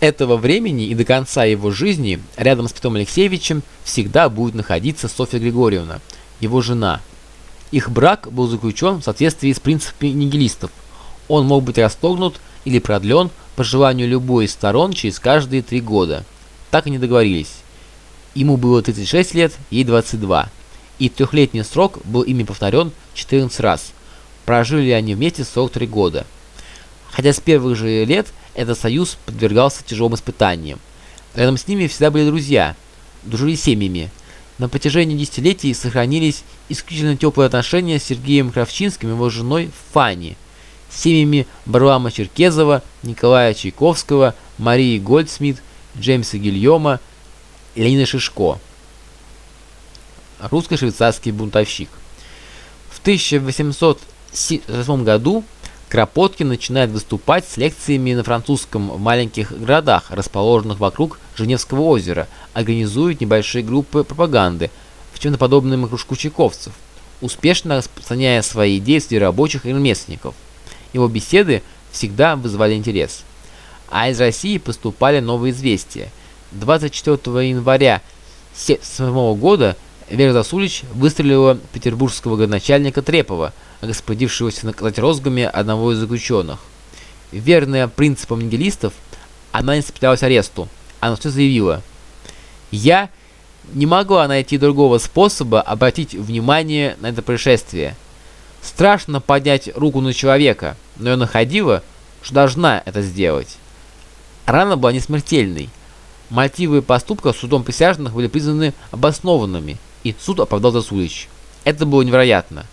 этого времени и до конца его жизни рядом с Петром Алексеевичем всегда будет находиться Софья Григорьевна, его жена. Их брак был заключен в соответствии с принципами нигилистов. Он мог быть расторгнут или продлен по желанию любой из сторон через каждые три года. Так и не договорились. Ему было 36 лет, ей 22. И трехлетний срок был ими повторен 14 раз. Прожили они вместе 43 года. Хотя с первых же лет этот союз подвергался тяжелым испытаниям. Рядом с ними всегда были друзья, дружили семьями. На протяжении десятилетий сохранились исключительно теплые отношения с Сергеем Кравчинским и его женой Фанни, семьями Барлама Черкезова, Николая Чайковского, Марии Гольдсмит, Джеймса Гильома Ленина Шишко. Русско-швейцарский бунтовщик. В 1808 году Кропоткин начинает выступать с лекциями на французском в маленьких городах, расположенных вокруг Женевского озера, организует небольшие группы пропаганды, в чем-то подобным кружку чайковцев, успешно распространяя свои идеи среди рабочих и ремесленников. Его беседы всегда вызывали интерес. А из России поступали новые известия. 24 января 1977 года Вера Засулич выстрелила петербургского городначальника Трепова, распорядившегося наказать розгами одного из заключенных. Верная принципам нигилистов, она не сопротивлялась аресту. Она все заявила. «Я не могла найти другого способа обратить внимание на это происшествие. Страшно поднять руку на человека, но я находила, что должна это сделать. Рана была не смертельной. Мотивы поступка судом присяжных были признаны обоснованными – и суд оправдал Засулич. Это было невероятно.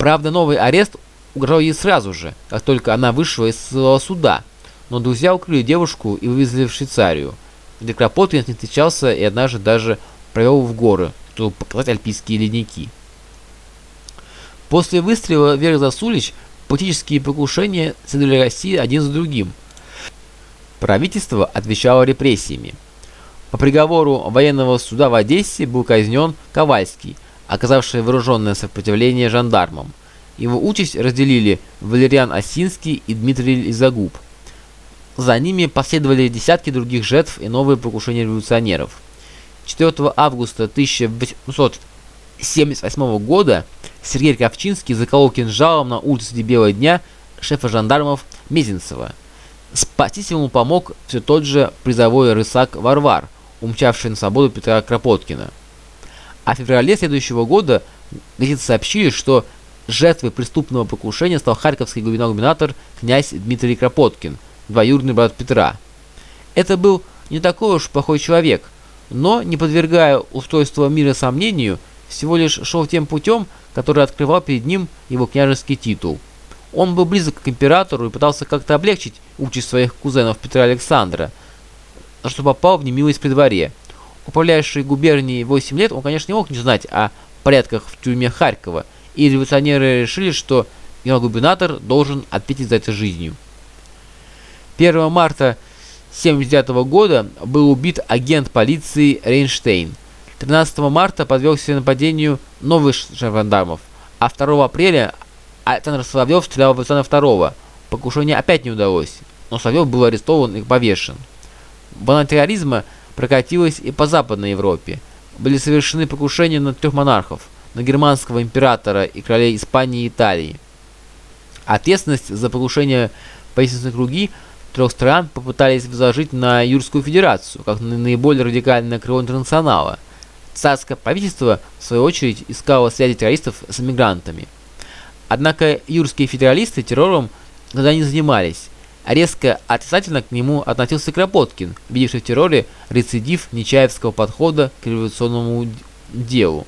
Правда, новый арест угрожал ей сразу же, как только она вышла из суда, но друзья укрыли девушку и вывезли в Швейцарию, где Кропоткин не встречался и однажды даже провел в горы, чтобы показать альпийские ледники. После выстрела Веры Засулич политические покушения следовали России один за другим. Правительство отвечало репрессиями. По приговору военного суда в Одессе был казнен Ковальский, оказавший вооруженное сопротивление жандармам. Его участь разделили Валериан Осинский и Дмитрий Изагуб. За ними последовали десятки других жертв и новые покушения революционеров. 4 августа 1878 года Сергей Ковчинский заколол кинжалом на улице Белого дня шефа жандармов Мезенцева. Спасти ему помог все тот же призовой рысак Варвар – умчавший на свободу Петра Кропоткина. А в феврале следующего года газеты сообщили, что жертвой преступного покушения стал харьковский губернатор князь Дмитрий Кропоткин, двоюродный брат Петра. Это был не такой уж плохой человек, но, не подвергая устройство мира сомнению, всего лишь шел тем путем, который открывал перед ним его княжеский титул. Он был близок к императору и пытался как-то облегчить участь своих кузенов Петра Александра – что попал в немилость при дворе. Управляющий губернией 8 лет, он, конечно, не мог не знать о порядках в тюрьме Харькова, и революционеры решили, что генерал-губернатор должен ответить за это жизнью. 1 марта 1979 года был убит агент полиции Рейнштейн. 13 марта подвергся нападению новых жандармов, а 2 апреля Александр Соловьев стрелял в Александра II. Покушение опять не удалось, но Соловьев был арестован и повешен. Волна терроризма прокатилась и по Западной Европе. Были совершены покушения на трех монархов, на германского императора и королей Испании и Италии. Ответственность за покушение правительственные круги трех стран попытались возложить на Юрскую Федерацию, как на наиболее радикальное крыло интернационала. Царское правительство, в свою очередь, искало связи террористов с эмигрантами. Однако юрские федералисты террором тогда не занимались, Резко отрицательно к нему относился Кропоткин, видевший в терроре рецидив Нечаевского подхода к революционному делу.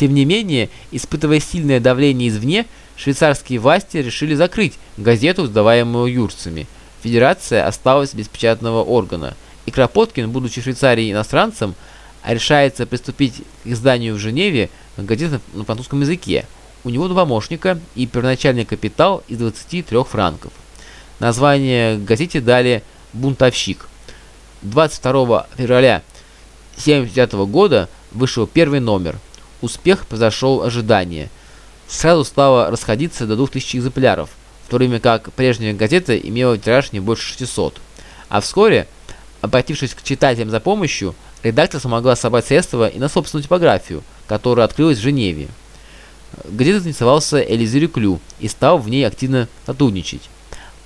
Тем не менее, испытывая сильное давление извне, швейцарские власти решили закрыть газету, сдаваемую юрцами. Федерация осталась без печатного органа, и Кропоткин, будучи в иностранцем, решается приступить к изданию в Женеве газеты на французском языке. У него два помощника и первоначальный капитал из 23 франков. Название газете дали «Бунтовщик». 22 февраля 1979 года вышел первый номер. Успех произошел ожидание. Сразу стало расходиться до 2000 экземпляров, в то время как прежняя газета имела тираж не больше 600. А вскоре Обратившись к читателям за помощью, редактор смогла собрать средства и на собственную типографию, которая открылась в Женеве. Где-то заинтересовался Элизири Клю и стал в ней активно сотрудничать.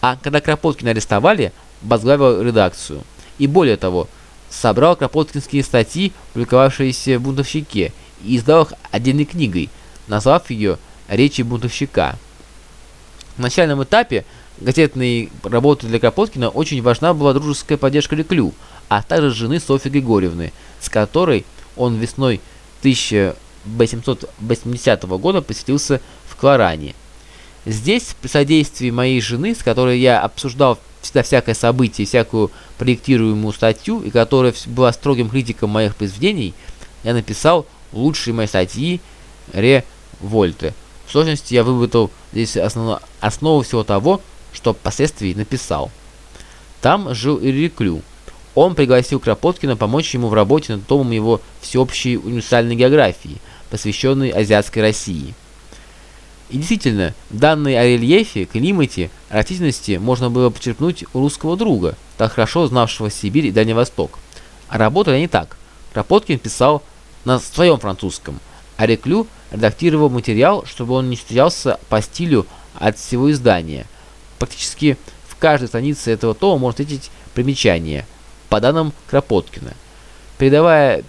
А когда Кропоткина арестовали, возглавил редакцию. И более того, собрал кропоткинские статьи, публиковавшиеся в «Бунтовщике», и отдельной книгой, назвав ее «Речи бунтовщика». В начальном этапе газетной работы для Кропоткина очень важна была дружеская поддержка Леклю, а также жены Софьи Григорьевны, с которой он весной 1880 года поселился в Кларане. Здесь, при содействии моей жены, с которой я обсуждал всегда всякое событие, всякую проектируемую статью, и которая была строгим критиком моих произведений, я написал лучшие мои статьи Ре Вольте. В сущности, я выработал здесь основу, основу всего того, что впоследствии написал. Там жил Ириклю. Он пригласил Кропоткина помочь ему в работе над томом его всеобщей универсальной географии, посвященной азиатской России. И действительно, данные о рельефе, климате, растительности можно было почерпнуть у русского друга, так хорошо знавшего Сибирь и Дальний Восток. А работали они так. Кропоткин писал на своем французском, а Реклю редактировал материал, чтобы он не встречался по стилю от всего издания. Практически в каждой странице этого тома можно встретить примечание, по данным Кропоткина. Передавая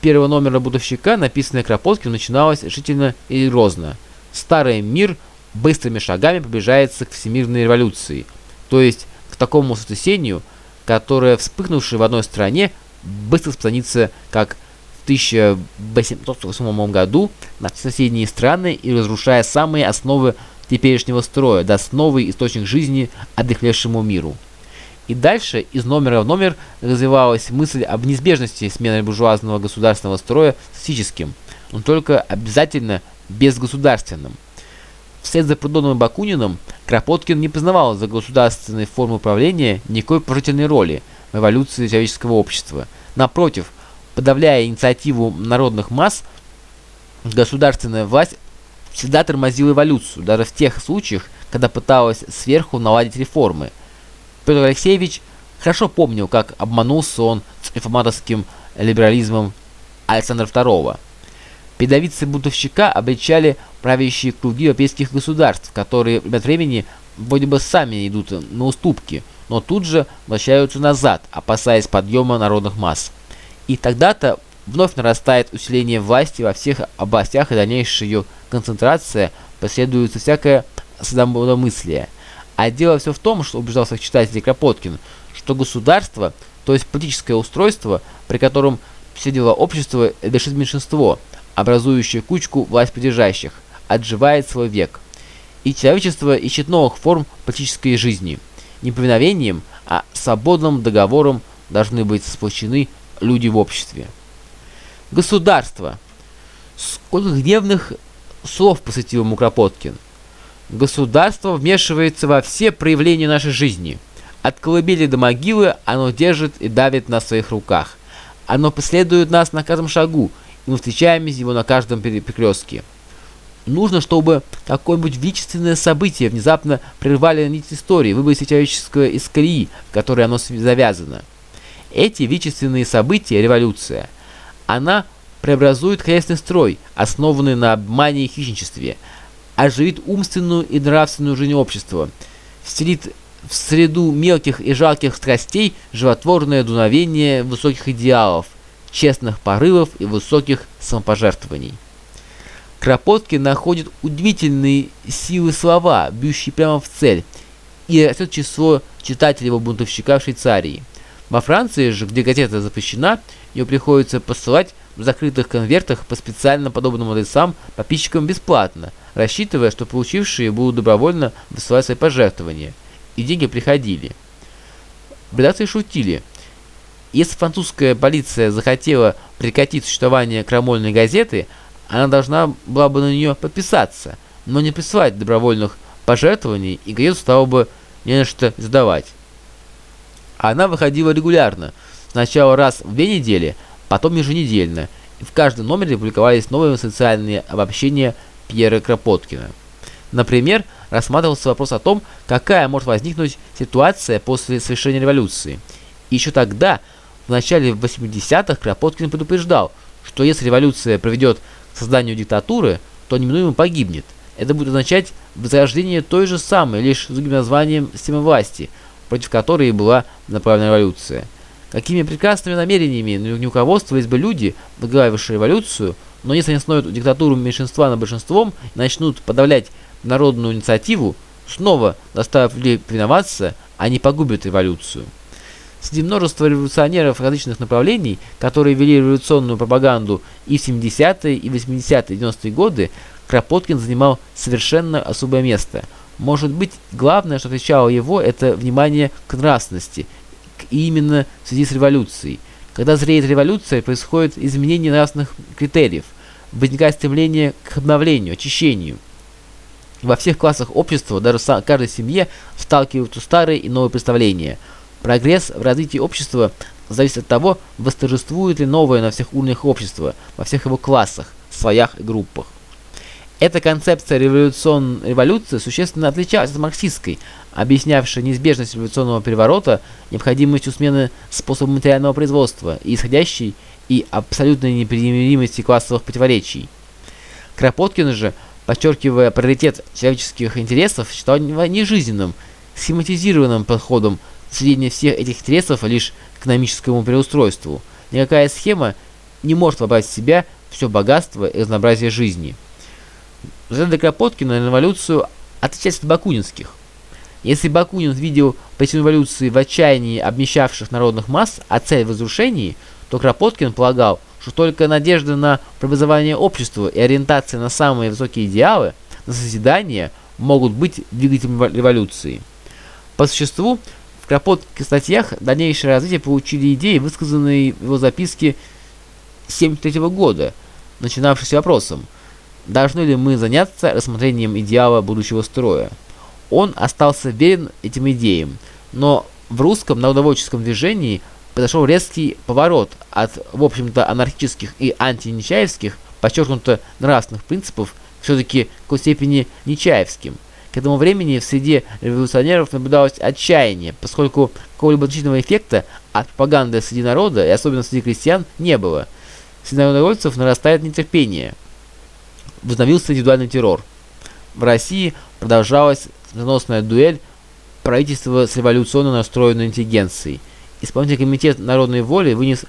первого номера «Будовщика», написанное Кропоткиным, начиналось решительно и грозно – старый мир быстрыми шагами приближается к всемирной революции, то есть к такому сотрясению, которое, вспыхнувшее в одной стране, быстро распространится, как в 1848 году на соседние страны и разрушая самые основы теперешнего строя, даст новый источник жизни отдыхлевшему миру. И дальше из номера в номер развивалась мысль об неизбежности смены буржуазного государственного строя статическим, но только обязательно безгосударственным. Вслед за Прудоном и Бакуниным Кропоткин не признавал за государственной формы управления никакой положительной роли в эволюции человеческого общества. Напротив, подавляя инициативу народных масс, государственная власть всегда тормозила эволюцию, даже в тех случаях, когда пыталась сверху наладить реформы. Петр Алексеевич хорошо помнил, как обманулся он с реформаторским либерализмом Александра II. Передовицы бунтовщика обличали правящие круги европейских государств, которые время от времени вроде бы сами идут на уступки, но тут же возвращаются назад, опасаясь подъема народных масс. И тогда-то вновь нарастает усиление власти во всех областях и дальнейшая ее концентрация последуется всякое свободомыслие. А дело все в том, что убеждал своих читателей Кропоткин, что государство, то есть политическое устройство, при котором все дела общества решит меньшинство – образующая кучку власть придержащих, отживает свой век. И человечество ищет новых форм политической жизни. Не повиновением, а свободным договором должны быть сплочены люди в обществе. Государство. Сколько гневных слов посвятил ему Кропоткин. Государство вмешивается во все проявления нашей жизни. От колыбели до могилы оно держит и давит на своих руках. Оно преследует нас на каждом шагу и мы встречаем его на каждом перекрестке. Нужно, чтобы какое-нибудь величественное событие внезапно прервали нить истории, выбросить человеческое из колеи, в которой оно завязано. Эти величественные события – революция. Она преобразует хозяйственный строй, основанный на обмане и хищничестве, оживит умственную и нравственную жизнь общества, вселит в среду мелких и жалких страстей животворное дуновение высоких идеалов, честных порывов и высоких самопожертвований. Кропоткин находит удивительные силы слова, бьющие прямо в цель, и растет число читателей его бунтовщика в Швейцарии. Во Франции же, где газета запрещена, ее приходится посылать в закрытых конвертах по специально подобным адресам подписчикам бесплатно, рассчитывая, что получившие будут добровольно высылать свои пожертвования. И деньги приходили. В шутили – если французская полиция захотела прекратить существование крамольной газеты, она должна была бы на нее подписаться, но не присылать добровольных пожертвований, и газету стало бы не на что сдавать. Она выходила регулярно, сначала раз в две недели, потом еженедельно, и в каждом номере публиковались новые социальные обобщения Пьера Кропоткина. Например, рассматривался вопрос о том, какая может возникнуть ситуация после совершения революции – И еще тогда, в начале 80-х, Кропоткин предупреждал, что если революция приведет к созданию диктатуры, то неминуемо погибнет. Это будет означать возрождение той же самой, лишь с другим названием системы власти, против которой была направлена революция. Какими прекрасными намерениями не руководствовались бы люди, возглавившие революцию, но если они остановят диктатуру меньшинства над большинством и начнут подавлять народную инициативу, снова заставив людей повиноваться, они погубят революцию. Среди множества революционеров различных направлений, которые вели революционную пропаганду и в 70-е, и 80-е, 90-е годы, Кропоткин занимал совершенно особое место. Может быть, главное, что отличало его, это внимание к нравственности, и именно в связи с революцией. Когда зреет революция, происходит изменение нравственных критериев, возникает стремление к обновлению, очищению. Во всех классах общества, даже в каждой семье, сталкиваются старые и новые представления. Прогресс в развитии общества зависит от того, восторжествует ли новое на всех уровнях общества, во всех его классах, слоях и группах. Эта концепция революцион... революции существенно отличалась от марксистской, объяснявшей неизбежность революционного переворота необходимостью смены способа материального производства и исходящей и абсолютной непримиримости классовых противоречий. Кропоткин же, подчеркивая приоритет человеческих интересов, считал нежизненным, схематизированным подходом сведения всех этих интересов лишь к экономическому переустройству. Никакая схема не может вобрать в себя все богатство и разнообразие жизни. Взгляды Кропоткина на революцию отличаются от бакунинских. Если Бакунин видел причину революции в отчаянии обнищавших народных масс, а цель в разрушении, то Кропоткин полагал, что только надежда на преобразование общества и ориентация на самые высокие идеалы, на созидание, могут быть двигателем революции. По существу, в Кропоткинских статьях дальнейшее развитие получили идеи, высказанные в его записке 1973 года, начинавшись вопросом – должны ли мы заняться рассмотрением идеала будущего строя. Он остался верен этим идеям, но в русском народовольческом движении произошел резкий поворот от, в общем-то, анархических и антинечаевских, подчеркнуто нравственных принципов, все-таки к какой степени нечаевским. К этому времени в среде революционеров наблюдалось отчаяние, поскольку какого-либо значительного эффекта от пропаганды среди народа, и особенно среди крестьян, не было. Среди народовольцев нарастает нетерпение – возобновился индивидуальный террор. В России продолжалась смертоносная дуэль правительства с революционно настроенной интеллигенцией. Исполнительный комитет народной воли вынес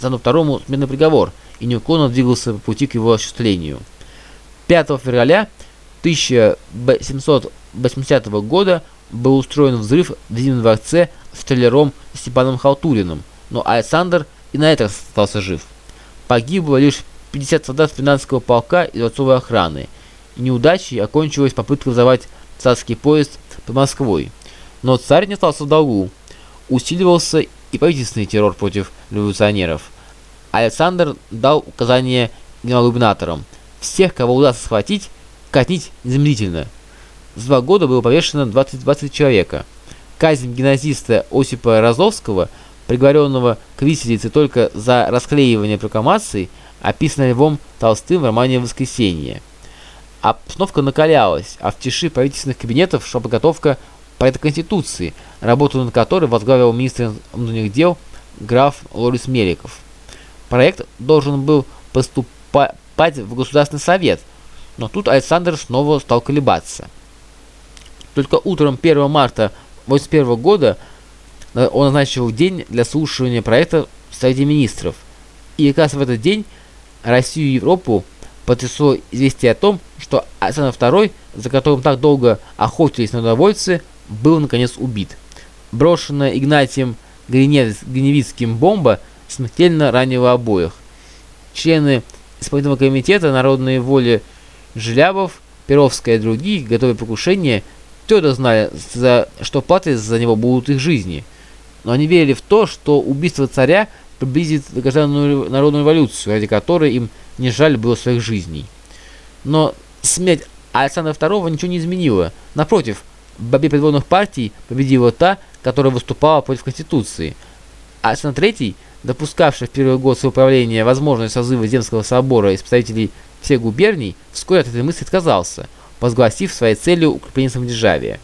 Сану второму смертный приговор и неуклонно двигался по пути к его осуществлению. 5 февраля 1780 года был устроен взрыв в Зимнем дворце с столяром Степаном Халтуриным, но Александр и на это остался жив. Погибло лишь 50 солдат финансового полка и дворцовой охраны. Неудачей окончилась попытка взорвать царский поезд под Москвой. Но царь не остался в долгу. Усиливался и правительственный террор против революционеров. Александр дал указание генерал-губернаторам. Всех, кого удастся схватить, казнить незамедлительно. За два года было повешено 20, 20 человека. Казнь гимназиста Осипа Розовского, приговоренного к виселице только за расклеивание прокламаций, описанная Львом Толстым в романе «Воскресенье». Обстановка накалялась, а в тиши правительственных кабинетов шла подготовка проекта Конституции, работу над которой возглавил министр внутренних дел граф Лорис Меликов. Проект должен был поступать в Государственный совет, но тут Александр снова стал колебаться. Только утром 1 марта 1981 года он назначил день для слушания проекта в Совете Министров. И как раз в этот день Россию и Европу потрясло известие о том, что Александр II, за которым так долго охотились народовольцы, был наконец убит. Брошенная Игнатием Гриневицким бомба смертельно ранила обоих. Члены исполнительного комитета народной воли Желябов, Перовская и другие, готовые покушение, твердо знали, за что платить за него будут их жизни. Но они верили в то, что убийство царя – приблизит долгожданную народную революцию, ради которой им не жаль было своих жизней. Но смерть Александра II ничего не изменила. Напротив, в борьбе предводных партий победила та, которая выступала против Конституции. Александр III, допускавший в первый год своего правления возможность созыва Земского собора из представителей всех губерний, вскоре от этой мысли отказался, возгласив своей целью укрепление самодержавия.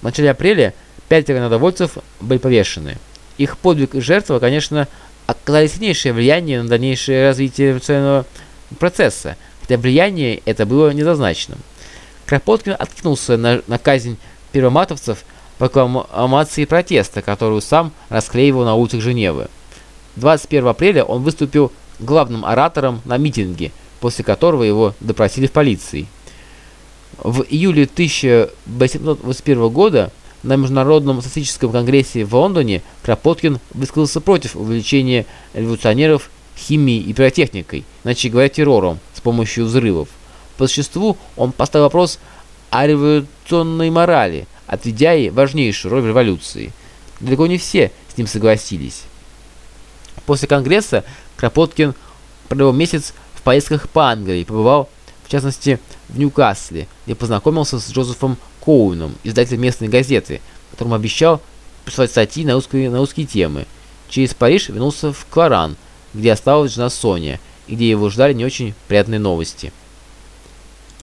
В начале апреля пятеро народовольцев были повешены. Их подвиг и жертва, конечно, оказали сильнейшее влияние на дальнейшее развитие революционного процесса, хотя влияние это было недозначным. Кропоткин откинулся на, на казнь первоматовцев прокламации протеста, которую сам расклеивал на улицах Женевы. 21 апреля он выступил главным оратором на митинге, после которого его допросили в полиции. В июле 1881 года на Международном социалистическом конгрессе в Лондоне Кропоткин высказался против увеличения революционеров химией и пиротехникой, иначе говоря, террором с помощью взрывов. По существу он поставил вопрос о революционной морали, отведя ей важнейшую роль в революции. Далеко не все с ним согласились. После Конгресса Кропоткин провел месяц в поездках по Англии, побывал, в частности, в Ньюкасле, где познакомился с Джозефом Коуном, издателем местной газеты, которому обещал писать статьи на русские, на русские темы. Через Париж вернулся в Кларан, где осталась жена Соня, где его ждали не очень приятные новости –